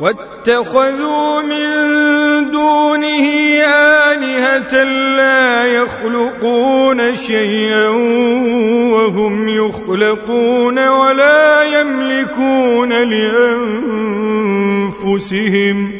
واتخذوا من دونه آلهة لا يخلقون شيئا وهم يخلقون ولا يملكون لأنفسهم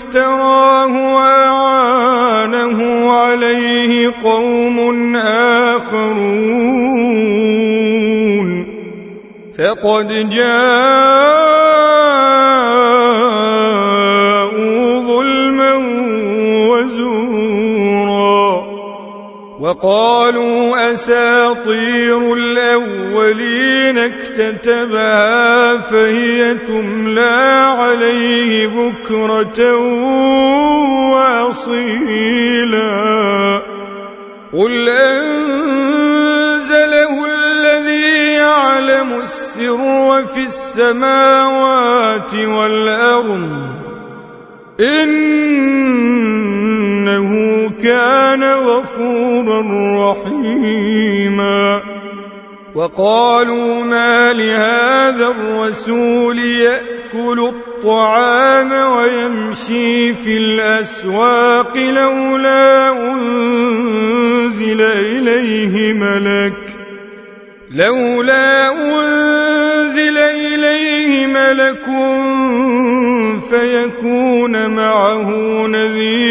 افتراه وأعانه عليه قوم آخرون. فقد جاءوا وقالوا أساطير الأولين اكتتبها فهي تملى عليه بكرة وأصيلا. قل أنزله الذي يعلم السر في السماوات والأرض إنه كان غفورا رحيما. وقالوا ما لهذا الرسول يأكل الطعام ويمشي في الأسواق لولا أنزل إليه ملك لولا أنزل إليه ملك فيكون معه نذيرا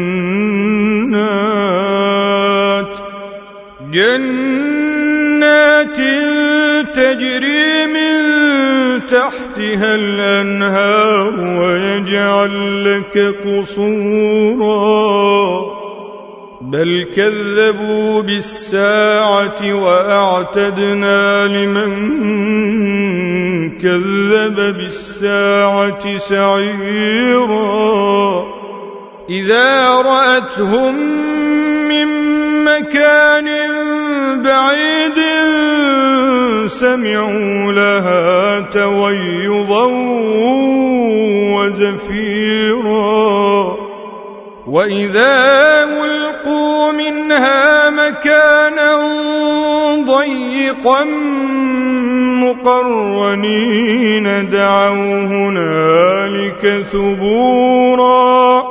تحتها الأنهار ويجعل لك قصورا. بل كذبوا بالساعة وأعتدنا لمن كذب بالساعة سعيرا. إذا رأتهم من مكان بعيد سمعوا لها تويضا وزفيرا. وإذا ألقوا منها مكانا ضيقا مقرنين دعوا هنالك ثبورا.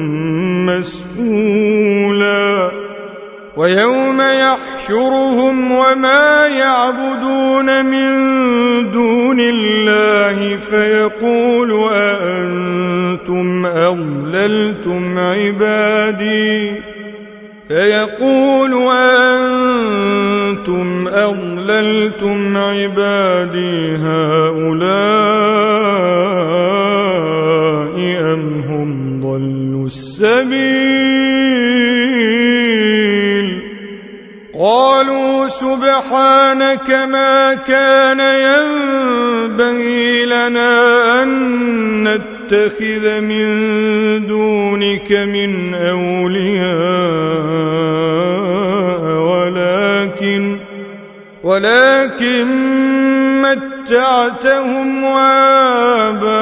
ويوم يحشرهم وما يعبدون من دون الله فيقول أأنتم أضللتم عبادي فيقول أأنتم أضللتم عبادي هؤلاء أم هم ضلوا السبيل قالوا سبحانك ما كان ينبغي لنا أن نتخذ من دونك من أولياء ولكن ولكن متعتهم وآباءهم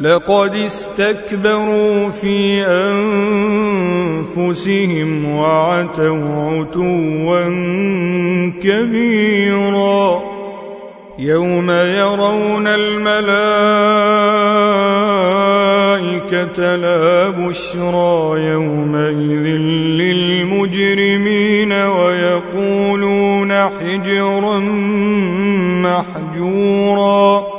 لقد استكبروا في أنفسهم وعتوا عتوا كبيرا. يوم يرون الملائكة لا بشرى يومئذ للمجرمين ويقولون حجرا محجورا.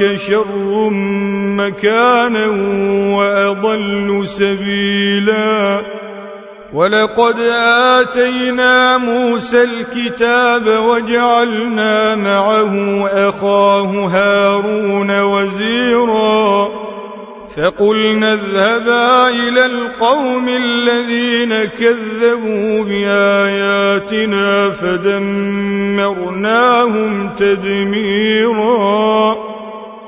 شر مكانا وأضل سبيلا. ولقد آتينا موسى الكتاب وجعلنا معه أخاه هارون وزيراً. فقلنا اذهبا إلى القوم الذين كذبوا بآياتنا فدمرناهم تدميرا.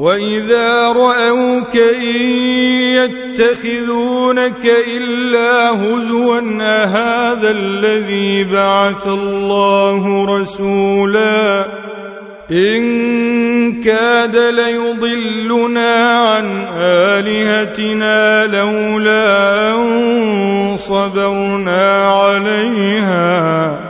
وإذا رأوك إن يتخذونك إلا هزوا أهذا الذي بعث الله رسولا إن كاد ليضلنا عن آلهتنا لولا أن صبرنا عليها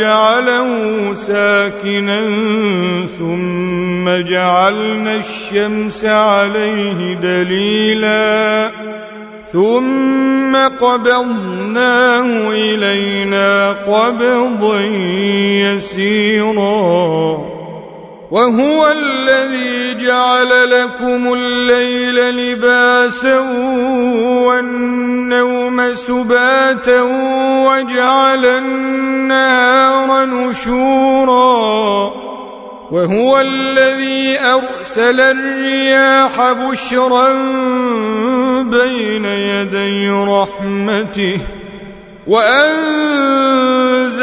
لجعله ساكنا ثم جعلنا الشمس عليه دليلا ثم قبضناه إلينا قبضا يسيرا وهو الذي جعل لكم الليل لباسا والنوم سباتا وجعل النهار نشورا وهو الذي أرسل الرياح بشرا بين يدي رحمته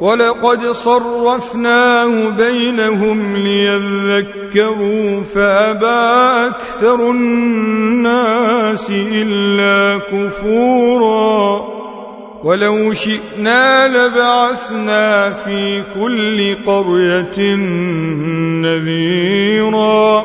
ولقد صرفناه بينهم ليذكروا فابى أكثر الناس الا كفورا ولو شئنا لبعثنا في كل قريه نذيرا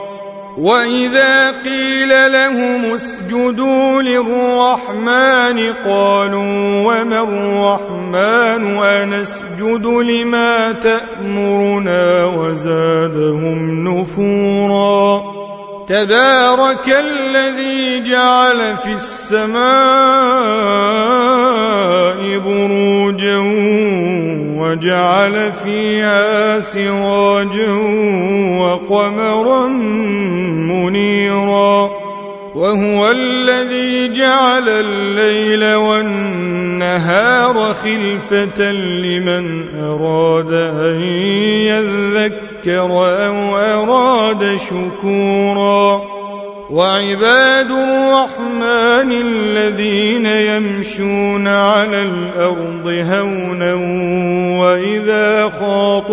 واذا قيل لهم اسجدوا للرحمن قالوا وما الرحمن انسجد لما تامرنا وزادهم نفورا تبارك الذي جعل في السماء وجعل فيها سراجا وقمرا منيرا. وهو الذي جعل الليل والنهار خلفة لمن أراد أن يذكر أو أراد شكورا. وعباد الرحمن الذين يمشون على الأرض هونا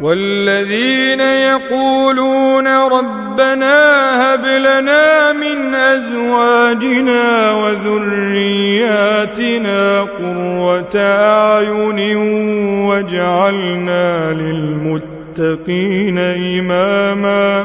والذين يقولون ربنا هب لنا من أزواجنا وذرياتنا قرة أعين واجعلنا للمتقين للمتقين إماما